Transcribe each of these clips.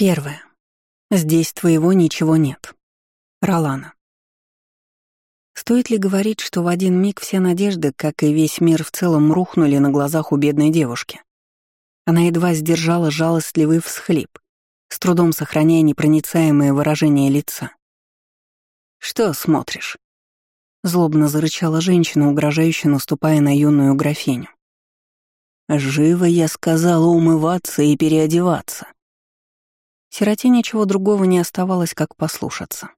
Первое. Здесь твоего ничего нет. Ролана. Стоит ли говорить, что в один миг все надежды, как и весь мир в целом, рухнули на глазах у бедной девушки? Она едва сдержала жалостливый всхлип, с трудом сохраняя непроницаемое выражение лица. «Что смотришь?» Злобно зарычала женщина, угрожающе наступая на юную графиню. «Живо я сказала умываться и переодеваться». Сироте ничего другого не оставалось, как послушаться.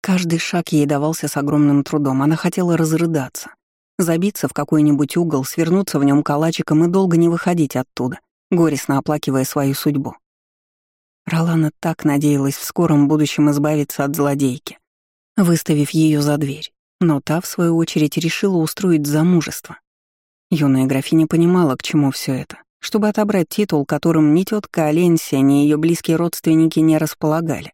Каждый шаг ей давался с огромным трудом, она хотела разрыдаться, забиться в какой-нибудь угол, свернуться в нем калачиком и долго не выходить оттуда, горестно оплакивая свою судьбу. Ролана так надеялась в скором будущем избавиться от злодейки, выставив ее за дверь, но та, в свою очередь, решила устроить замужество. Юная графиня понимала, к чему все это, чтобы отобрать титул, которым ни тетка Аленсия, ни ее близкие родственники не располагали.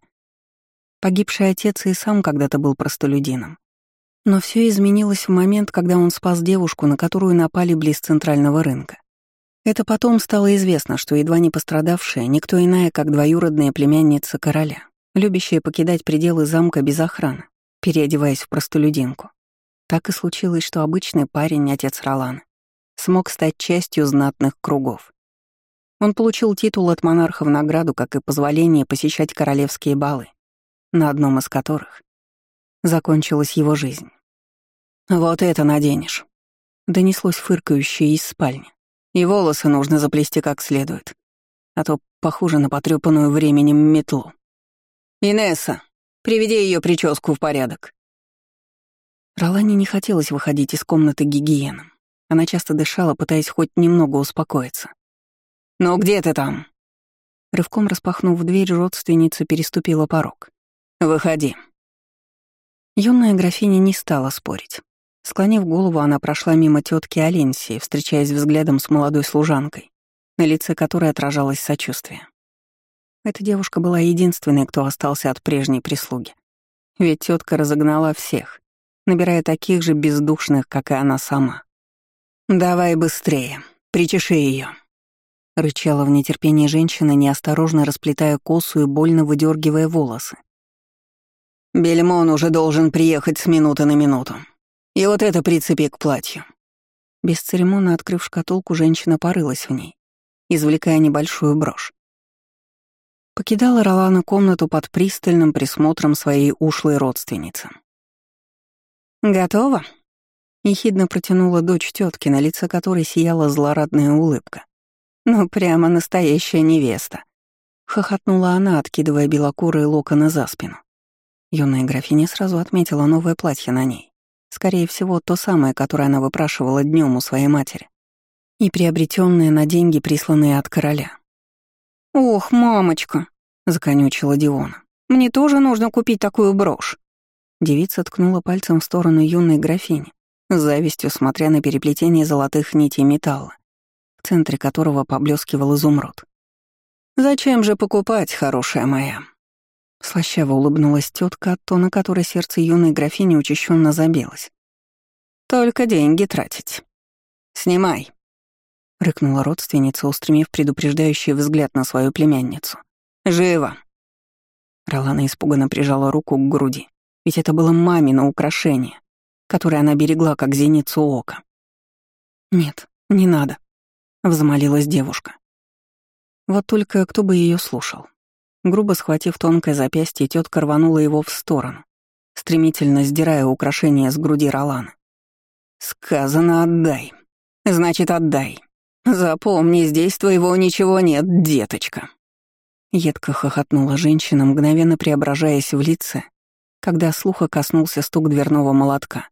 Погибший отец и сам когда-то был простолюдином. Но все изменилось в момент, когда он спас девушку, на которую напали близ центрального рынка. Это потом стало известно, что едва не пострадавшая никто иная, как двоюродная племянница короля, любящая покидать пределы замка без охраны, переодеваясь в простолюдинку. Так и случилось, что обычный парень, отец Ролана, смог стать частью знатных кругов. Он получил титул от монарха в награду, как и позволение посещать королевские балы, на одном из которых закончилась его жизнь. «Вот это наденешь», — донеслось фыркающее из спальни. И волосы нужно заплести как следует, а то похоже на потрёпанную временем метлу. «Инесса, приведи ее прическу в порядок». Ролане не хотелось выходить из комнаты гигиены. Она часто дышала, пытаясь хоть немного успокоиться. «Ну где ты там?» Рывком распахнув дверь, родственница переступила порог. «Выходи». Юная графиня не стала спорить. Склонив голову, она прошла мимо тетки Аленсии, встречаясь взглядом с молодой служанкой, на лице которой отражалось сочувствие. Эта девушка была единственной, кто остался от прежней прислуги. Ведь тетка разогнала всех, набирая таких же бездушных, как и она сама. «Давай быстрее, причеши ее, рычала в нетерпении женщина, неосторожно расплетая косу и больно выдергивая волосы. «Бельмон уже должен приехать с минуты на минуту. И вот это прицепи к платью». Бесцеремонно открыв шкатулку, женщина порылась в ней, извлекая небольшую брошь. Покидала Ролана комнату под пристальным присмотром своей ушлой родственницы. «Готово?» — ехидно протянула дочь тетки, на лице которой сияла злорадная улыбка. «Ну, прямо настоящая невеста!» — хохотнула она, откидывая белокурые локоны за спину. Юная графиня сразу отметила новое платье на ней. Скорее всего, то самое, которое она выпрашивала днем у своей матери. И приобретенное на деньги, присланные от короля. «Ох, мамочка!» — законючила Диона. «Мне тоже нужно купить такую брошь». Девица ткнула пальцем в сторону юной графини, завистью смотря на переплетение золотых нитей металла, в центре которого поблескивал изумруд. «Зачем же покупать, хорошая моя?» Слащаво улыбнулась тетка, от тона которой сердце юной графини учащенно забилось. «Только деньги тратить. Снимай!» — рыкнула родственница, устремив предупреждающий взгляд на свою племянницу. «Живо!» Ролана испуганно прижала руку к груди, ведь это было мамино украшение, которое она берегла как зеницу ока. «Нет, не надо», — взмолилась девушка. Вот только кто бы ее слушал. Грубо схватив тонкое запястье, тетка рванула его в сторону, стремительно сдирая украшение с груди Ролана. «Сказано, отдай. Значит, отдай. Запомни, здесь твоего ничего нет, деточка». Едко хохотнула женщина, мгновенно преображаясь в лице, когда слуха коснулся стук дверного молотка.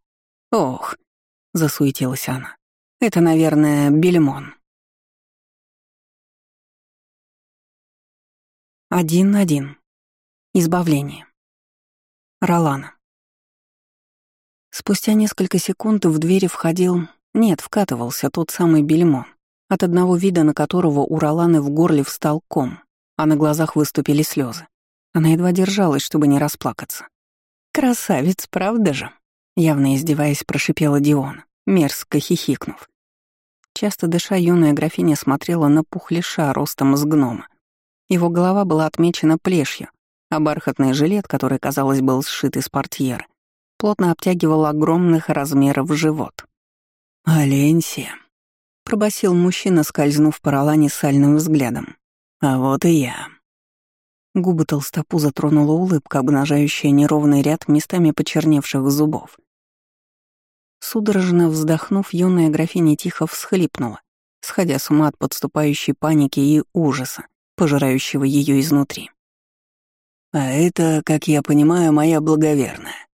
«Ох», — засуетилась она, — «это, наверное, бельмон». Один-один. Избавление. Ролана. Спустя несколько секунд в двери входил... Нет, вкатывался тот самый бельмон, от одного вида на которого у Роланы в горле встал ком, а на глазах выступили слезы. Она едва держалась, чтобы не расплакаться. «Красавец, правда же?» Явно издеваясь, прошипела Диона, мерзко хихикнув. Часто дыша, юная графиня смотрела на пухлиша ростом с гнома, Его голова была отмечена плешью, а бархатный жилет, который, казалось, был сшит из портьеры, плотно обтягивал огромных размеров живот. «Аленсия», — пробасил мужчина, скользнув по Ролане сальным взглядом. «А вот и я». Губы толстопу затронула улыбка, обнажающая неровный ряд местами почерневших зубов. Судорожно вздохнув, юная графиня тихо всхлипнула, сходя с ума от подступающей паники и ужаса, пожирающего ее изнутри. «А это, как я понимаю, моя благоверная».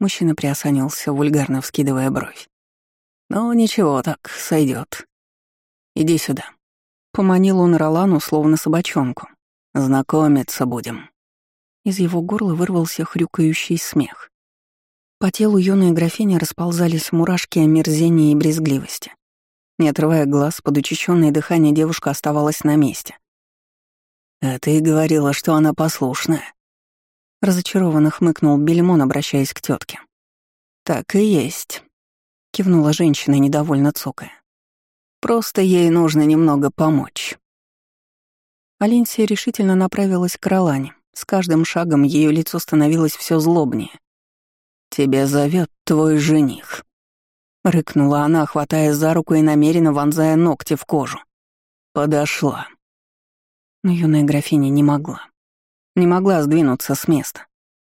Мужчина приосанился, вульгарно вскидывая бровь. «Ну, ничего, так, сойдет. Иди сюда». Поманил он Ролану, словно собачонку. «Знакомиться будем». Из его горла вырвался хрюкающий смех. По телу юной графини расползались мурашки омерзения и брезгливости. Не отрывая глаз, под учащенное дыхание девушка оставалась на месте. «А ты говорила, что она послушная». Разочарованно хмыкнул Бельмон, обращаясь к тетке. «Так и есть», — кивнула женщина, недовольно цокая. «Просто ей нужно немного помочь». Алинсия решительно направилась к Ролане. С каждым шагом ее лицо становилось все злобнее. «Тебя зовет твой жених», — рыкнула она, хватая за руку и намеренно вонзая ногти в кожу. «Подошла». Но юная графиня не могла. Не могла сдвинуться с места.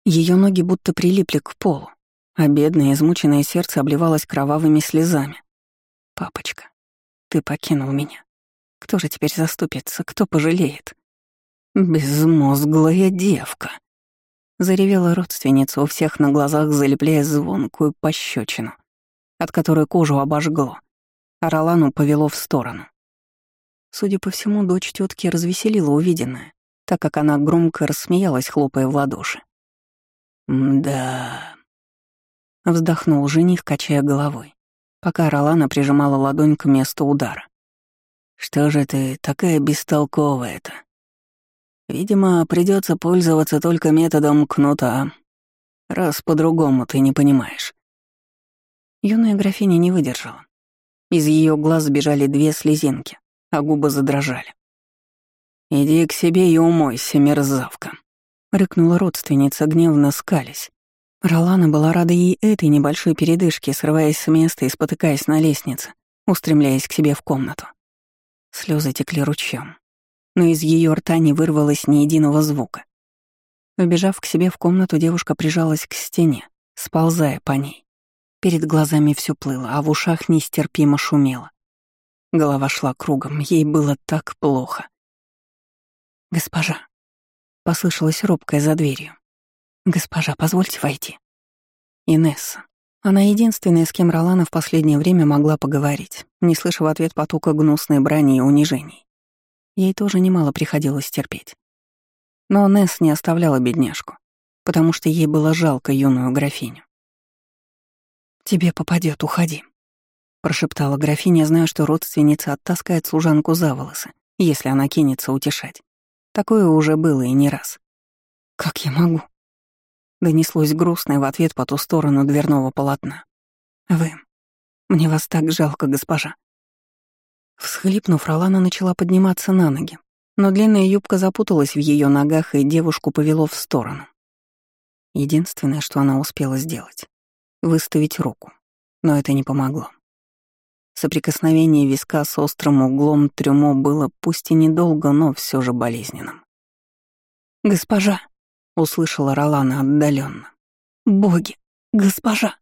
Ее ноги будто прилипли к полу, а бедное измученное сердце обливалось кровавыми слезами. «Папочка, ты покинул меня. Кто же теперь заступится, кто пожалеет?» «Безмозглая девка!» Заревела родственница у всех на глазах, залепляя звонкую пощечину от которой кожу обожгло, а Ролану повело в сторону. Судя по всему, дочь тетки развеселила увиденное, так как она громко рассмеялась, хлопая в ладоши. «Да...» — вздохнул жених, качая головой, пока Ролана прижимала ладонь к месту удара. «Что же ты такая бестолковая-то? Видимо, придется пользоваться только методом кнута, раз по-другому ты не понимаешь. Юная графиня не выдержала. Из ее глаз бежали две слезинки, а губы задрожали. «Иди к себе и умойся, мерзавка», — рыкнула родственница, гневно скались. Ролана была рада ей этой небольшой передышке, срываясь с места и спотыкаясь на лестнице, устремляясь к себе в комнату. Слезы текли ручьем, но из ее рта не вырвалось ни единого звука. Убежав к себе в комнату, девушка прижалась к стене, сползая по ней. Перед глазами все плыло, а в ушах нестерпимо шумело. Голова шла кругом, ей было так плохо. «Госпожа», — послышалась робкая за дверью. «Госпожа, позвольте войти». Инесса. Она единственная, с кем Ролана в последнее время могла поговорить, не слыша в ответ потока гнусной брани и унижений. Ей тоже немало приходилось терпеть. Но Несс не оставляла бедняжку, потому что ей было жалко юную графиню. «Тебе попадет, уходи», — прошептала графиня, зная, что родственница оттаскает служанку за волосы, если она кинется утешать. Такое уже было и не раз. «Как я могу?» Донеслось грустное в ответ по ту сторону дверного полотна. «Вы... Мне вас так жалко, госпожа». Всхлипнув, Ролана начала подниматься на ноги, но длинная юбка запуталась в ее ногах, и девушку повело в сторону. Единственное, что она успела сделать выставить руку, но это не помогло. Соприкосновение виска с острым углом трюмо было пусть и недолго, но все же болезненным. «Госпожа!» — услышала Ролана отдаленно. «Боги! Госпожа!»